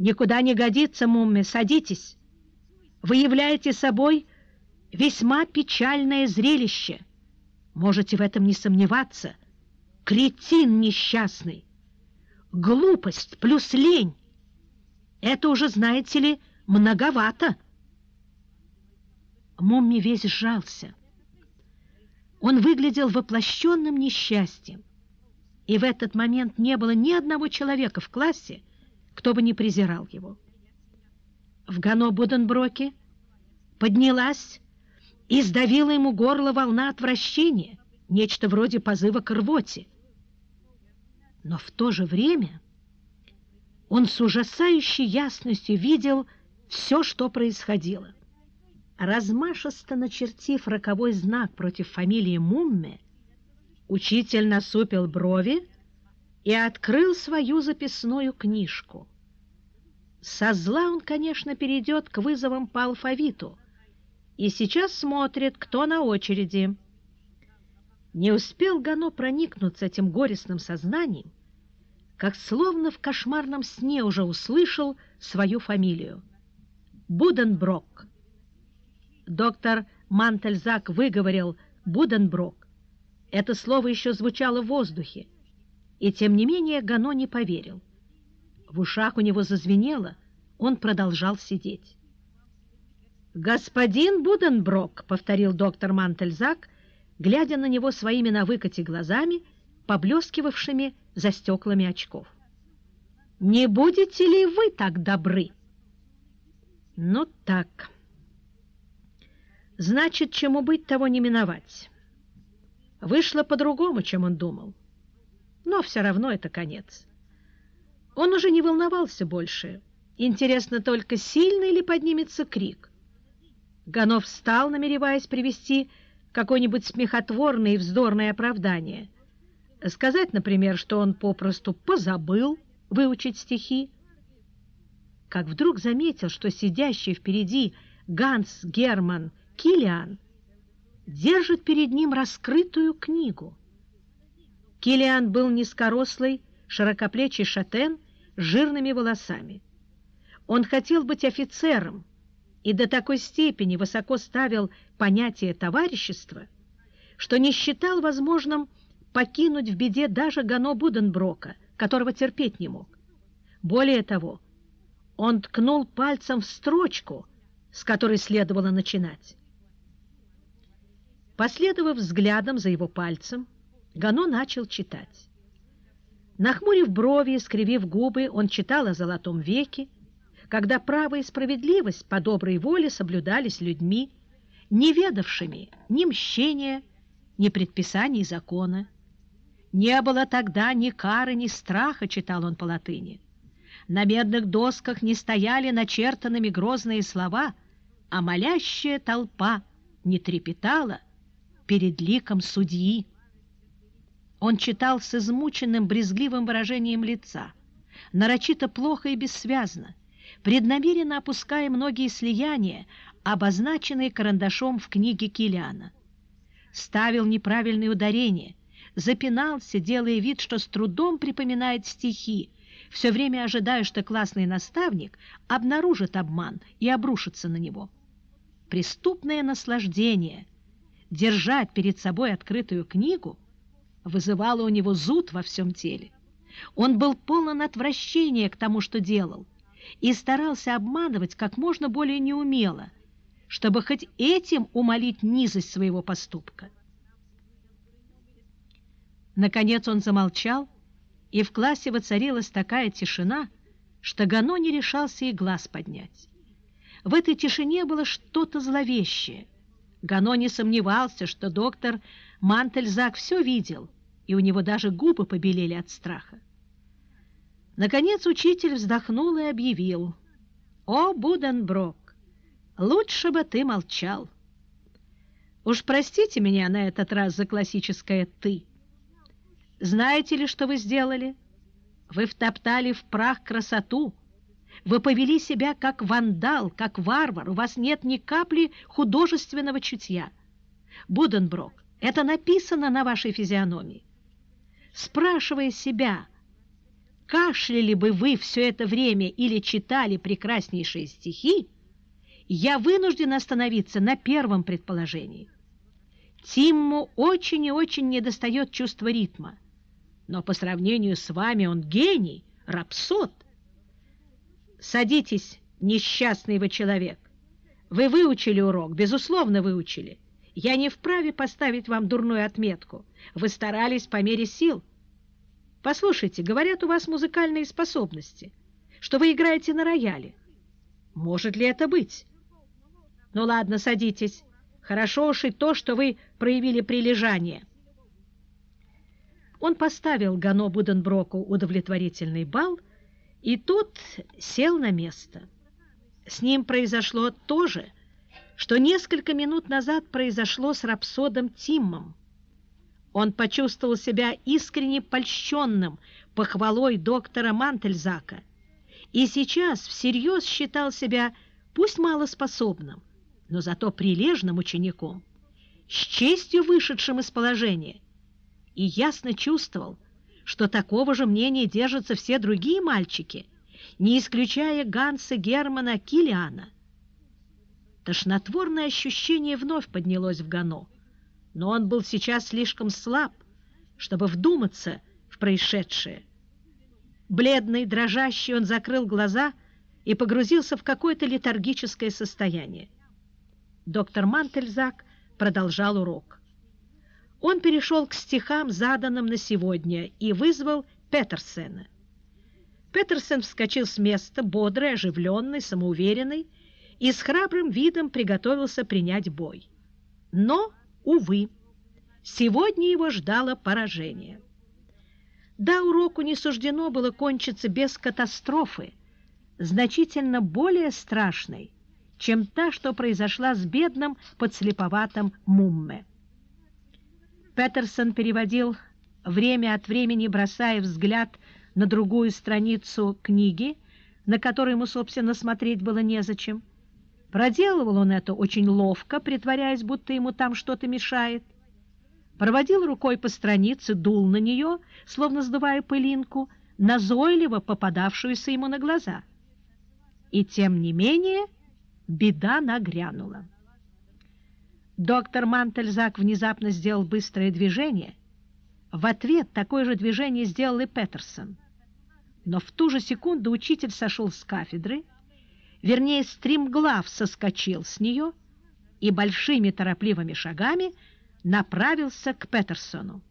«Никуда не годится, Мумми, садитесь. Вы являете собой весьма печальное зрелище. Можете в этом не сомневаться. Кретин несчастный. Глупость плюс лень. Это уже, знаете ли, многовато». Мумми весь сжался. Он выглядел воплощенным несчастьем. И в этот момент не было ни одного человека в классе, кто бы не презирал его. В Гано Буденброке поднялась и сдавила ему горло волна отвращения, нечто вроде позыва к рвоте. Но в то же время он с ужасающей ясностью видел все, что происходило. Размашисто начертив роковой знак против фамилии Мумме, учитель насупил брови и открыл свою записную книжку. Со зла он, конечно, перейдет к вызовам по алфавиту и сейчас смотрит, кто на очереди. Не успел Гано проникнуться этим горестным сознанием, как словно в кошмарном сне уже услышал свою фамилию. Буденброк. Доктор Мантельзак выговорил «Буденброк». Это слово еще звучало в воздухе, и тем не менее Гано не поверил. В ушах у него зазвенело, он продолжал сидеть. «Господин Буденброк», — повторил доктор Мантельзак, глядя на него своими на выкате глазами, поблескивавшими за стеклами очков. «Не будете ли вы так добры?» «Ну так...» Значит, чему быть, того не миновать. Вышло по-другому, чем он думал. Но все равно это конец. Он уже не волновался больше. Интересно только, сильный ли поднимется крик. Ганов встал, намереваясь привести какое-нибудь смехотворное и вздорное оправдание. Сказать, например, что он попросту позабыл выучить стихи. Как вдруг заметил, что сидящий впереди Ганс Герман Килиан держит перед ним раскрытую книгу. Килиан был низкорослый, широкоплечий шатен с жирными волосами. Он хотел быть офицером и до такой степени высоко ставил понятие товарищества, что не считал возможным покинуть в беде даже Гано Буденброка, которого терпеть не мог. Более того, он ткнул пальцем в строчку, с которой следовало начинать. Последовав взглядом за его пальцем, Гано начал читать. Нахмурив брови и скривив губы, он читал о золотом веке, когда право и справедливость по доброй воле соблюдались людьми, не ведавшими ни мщения, ни предписаний закона. Не было тогда ни кары, ни страха, читал он по латыни. На медных досках не стояли начертанными грозные слова, а молящая толпа не трепетала, перед ликом судьи. Он читал с измученным, брезгливым выражением лица, нарочито плохо и бессвязно, преднамеренно опуская многие слияния, обозначенные карандашом в книге Килиана. Ставил неправильные ударения, запинался, делая вид, что с трудом припоминает стихи, все время ожидая, что классный наставник обнаружит обман и обрушится на него. Преступное наслаждение держать перед собой открытую книгу вызывало у него зуд во всем теле. Он был полон отвращения к тому, что делал, и старался обманывать как можно более неумело, чтобы хоть этим умолить низость своего поступка. Наконец он замолчал, и в классе воцарилась такая тишина, что Гано не решался и глаз поднять. В этой тишине было что-то зловещее — Гано не сомневался, что доктор Мантельзак все видел, и у него даже губы побелели от страха. Наконец учитель вздохнул и объявил. «О, Буденброк, лучше бы ты молчал. Уж простите меня на этот раз за классическое «ты». Знаете ли, что вы сделали? Вы втоптали в прах красоту, вы повели себя как вандал, как варвар, у вас нет ни капли художественного чутья. Буденброк, это написано на вашей физиономии. Спрашивая себя, кашляли бы вы все это время или читали прекраснейшие стихи, я вынужден остановиться на первом предположении. Тимму очень и очень недостает чувства ритма, но по сравнению с вами он гений, рапсод. Садитесь, несчастный вы человек. Вы выучили урок, безусловно, выучили. Я не вправе поставить вам дурную отметку. Вы старались по мере сил. Послушайте, говорят, у вас музыкальные способности, что вы играете на рояле. Может ли это быть? Ну ладно, садитесь. Хорошо уж и то, что вы проявили прилежание. Он поставил Гано Буденброку удовлетворительный бал, и тот сел на место. С ним произошло то же, что несколько минут назад произошло с рапсодом Тиммом. Он почувствовал себя искренне польщенным похвалой доктора Мантельзака и сейчас всерьез считал себя пусть малоспособным, но зато прилежным учеником, с честью вышедшим из положения, и ясно чувствовал, что такого же мнения держатся все другие мальчики, не исключая Ганса Германа Килиана. Тошнотворное ощущение вновь поднялось в Гано, но он был сейчас слишком слаб, чтобы вдуматься в происшедшее. Бледный, дрожащий, он закрыл глаза и погрузился в какое-то летаргическое состояние. Доктор Мантельзак продолжал урок. Он перешел к стихам, заданным на сегодня, и вызвал Петерсена. Петерсен вскочил с места, бодрый, оживленный, самоуверенный, и с храбрым видом приготовился принять бой. Но, увы, сегодня его ждало поражение. Да, уроку не суждено было кончиться без катастрофы, значительно более страшной, чем та, что произошла с бедным подслеповатым Мумме. Петерсон переводил время от времени, бросая взгляд на другую страницу книги, на которой ему, собственно, смотреть было незачем. Проделывал он это очень ловко, притворяясь, будто ему там что-то мешает. Проводил рукой по странице, дул на нее, словно сдувая пылинку, назойливо попадавшуюся ему на глаза. И тем не менее беда нагрянула. Доктор Мантельзак внезапно сделал быстрое движение. В ответ такое же движение сделал и Петерсон. Но в ту же секунду учитель сошел с кафедры, вернее, стримглав соскочил с нее и большими торопливыми шагами направился к Петерсону.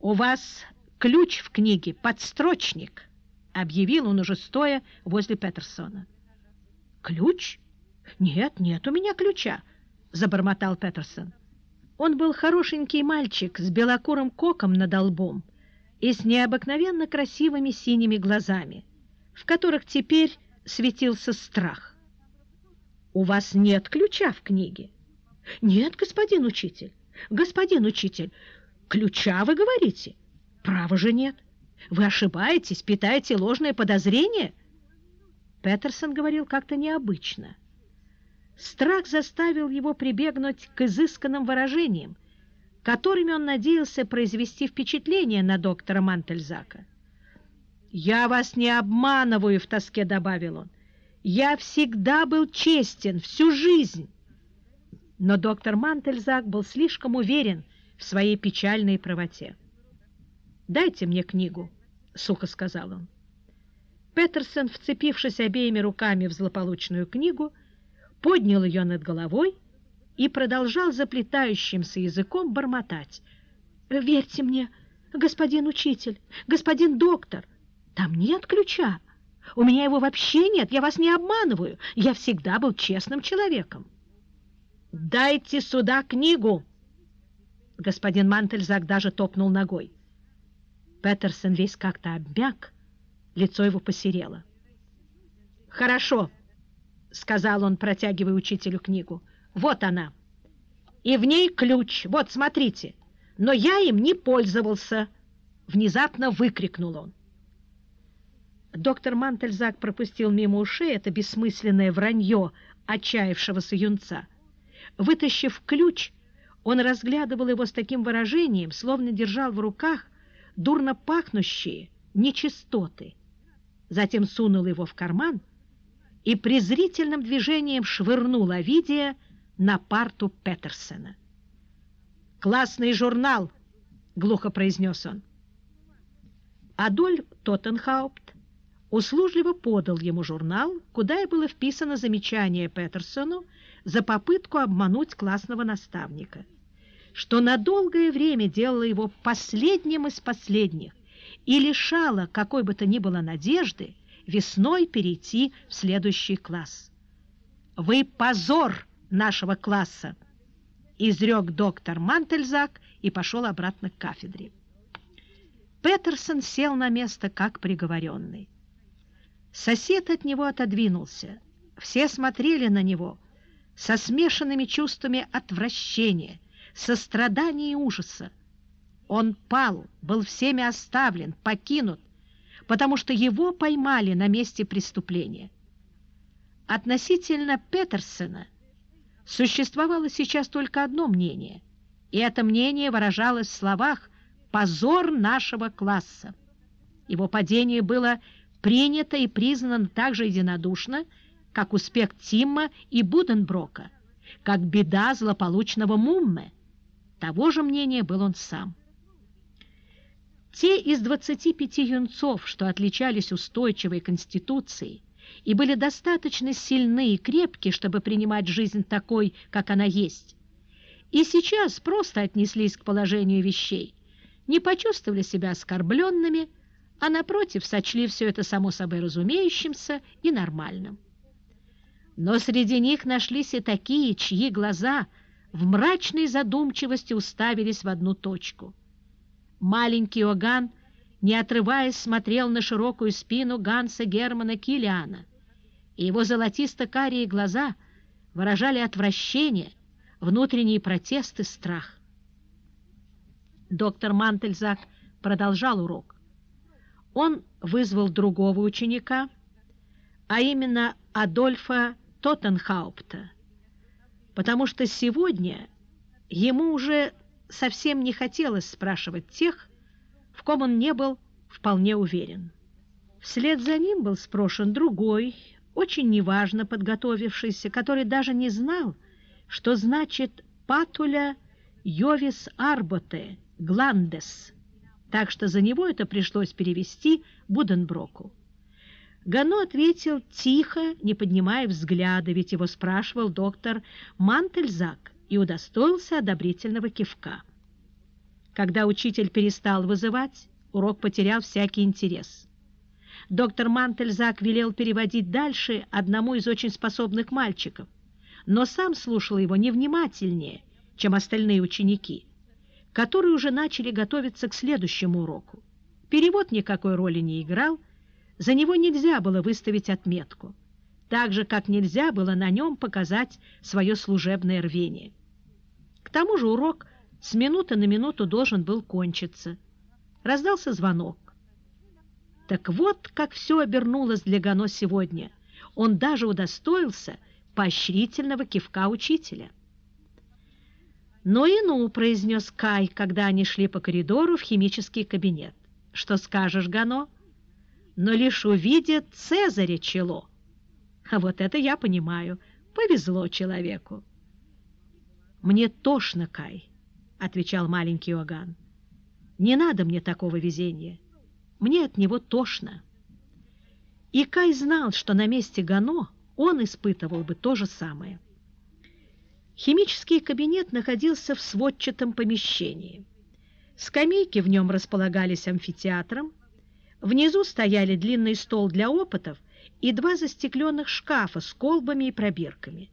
«У вас ключ в книге, подстрочник», — объявил он уже стоя возле Петерсона. «Ключ? Нет, нет у меня ключа», — забормотал Петерсон. Он был хорошенький мальчик с белокурым коком над лбом и с необыкновенно красивыми синими глазами, в которых теперь светился страх. «У вас нет ключа в книге?» «Нет, господин учитель, господин учитель, ключа вы говорите?» «Право же нет. Вы ошибаетесь, питаете ложное подозрение?» Петерсон говорил как-то необычно. Страх заставил его прибегнуть к изысканным выражениям, которыми он надеялся произвести впечатление на доктора Мантельзака. «Я вас не обманываю», — в тоске добавил он. «Я всегда был честен, всю жизнь». Но доктор Мантельзак был слишком уверен в своей печальной правоте. «Дайте мне книгу», — сухо сказал он. Петерсон, вцепившись обеими руками в злополучную книгу, поднял ее над головой и продолжал заплетающимся языком бормотать. «Верьте мне, господин учитель, господин доктор, там нет ключа. У меня его вообще нет, я вас не обманываю. Я всегда был честным человеком». «Дайте сюда книгу!» Господин Мантельзак даже топнул ногой. Петерсон весь как-то обмяк, Лицо его посерело. «Хорошо», — сказал он, протягивая учителю книгу. «Вот она. И в ней ключ. Вот, смотрите. Но я им не пользовался!» Внезапно выкрикнул он. Доктор Мантельзак пропустил мимо ушей это бессмысленное вранье отчаявшегося юнца. Вытащив ключ, он разглядывал его с таким выражением, словно держал в руках дурно пахнущие, нечистоты, затем сунул его в карман и презрительным движением швырнул Овидия на парту Петерсона. «Классный журнал!» — глухо произнес он. Адольф Тоттенхаупт услужливо подал ему журнал, куда и было вписано замечание Петерсону за попытку обмануть классного наставника, что на долгое время делало его последним из последних и лишало какой бы то ни было надежды весной перейти в следующий класс. «Вы позор нашего класса!» — изрек доктор Мантельзак и пошел обратно к кафедре. Петерсон сел на место, как приговоренный. Сосед от него отодвинулся. Все смотрели на него со смешанными чувствами отвращения, сострадания и ужаса. Он пал, был всеми оставлен, покинут, потому что его поймали на месте преступления. Относительно Петерсона существовало сейчас только одно мнение, и это мнение выражалось в словах «позор нашего класса». Его падение было принято и признано так же единодушно, как успех Тимма и Буденброка, как беда злополучного Мумме. Того же мнения был он сам. Те из 25 юнцов, что отличались устойчивой конституцией и были достаточно сильны и крепки, чтобы принимать жизнь такой, как она есть, и сейчас просто отнеслись к положению вещей, не почувствовали себя оскорбленными, а напротив сочли все это само собой разумеющимся и нормальным. Но среди них нашлись и такие, чьи глаза в мрачной задумчивости уставились в одну точку. Маленький Оган, не отрываясь, смотрел на широкую спину Ганса Германа Килиана, и его золотисто-карие глаза выражали отвращение, внутренний протест и страх. Доктор Мантельзак продолжал урок он вызвал другого ученика, а именно Адольфа Тоттенхаупта, потому что сегодня ему уже совсем не хотелось спрашивать тех, в ком он не был вполне уверен. Вслед за ним был спрошен другой, очень неважно подготовившийся, который даже не знал, что значит «патуля йовис арботе гландес», так что за него это пришлось перевести Буденброку. Гано ответил тихо, не поднимая взгляда, ведь его спрашивал доктор Мантельзак и удостоился одобрительного кивка. Когда учитель перестал вызывать, урок потерял всякий интерес. Доктор Мантельзак велел переводить дальше одному из очень способных мальчиков, но сам слушал его невнимательнее, чем остальные ученики – которые уже начали готовиться к следующему уроку. Перевод никакой роли не играл, за него нельзя было выставить отметку, так же, как нельзя было на нем показать свое служебное рвение. Тому же урок с минуты на минуту должен был кончиться. Раздался звонок. Так вот, как все обернулось для Гано сегодня. Он даже удостоился поощрительного кивка учителя. «Ну и ну», — произнес Кай, когда они шли по коридору в химический кабинет. «Что скажешь, Гано?» «Но лишь увидит Цезаря чело». «А вот это я понимаю. Повезло человеку». «Мне тошно, Кай», — отвечал маленький Оган. «Не надо мне такого везения. Мне от него тошно». И Кай знал, что на месте Гано он испытывал бы то же самое. Химический кабинет находился в сводчатом помещении. Скамейки в нем располагались амфитеатром, внизу стояли длинный стол для опытов и два застекленных шкафа с колбами и пробирками.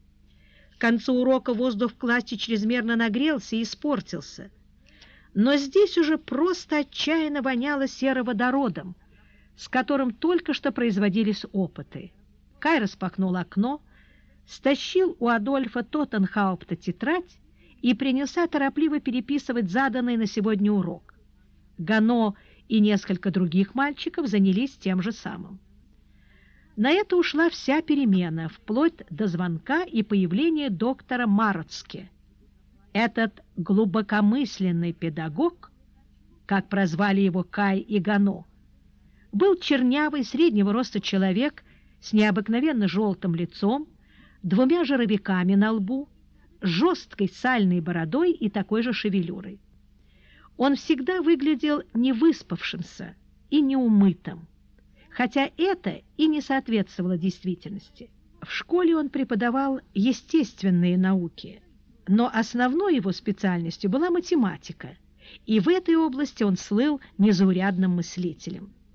К концу урока воздух в классе чрезмерно нагрелся и испортился. Но здесь уже просто отчаянно воняло сероводородом, с которым только что производились опыты. Кай распахнул окно, стащил у Адольфа Тоттенхаупта тетрадь и принялся торопливо переписывать заданный на сегодня урок. Гано и несколько других мальчиков занялись тем же самым. На это ушла вся перемена, вплоть до звонка и появления доктора Мароцки. Этот глубокомысленный педагог, как прозвали его Кай и Гано, был чернявый среднего роста человек с необыкновенно желтым лицом, двумя жировиками на лбу, жесткой сальной бородой и такой же шевелюрой. Он всегда выглядел невыспавшимся и неумытым, хотя это и не соответствовало действительности. В школе он преподавал естественные науки, но основной его специальностью была математика, и в этой области он слыл незаурядным мыслителем.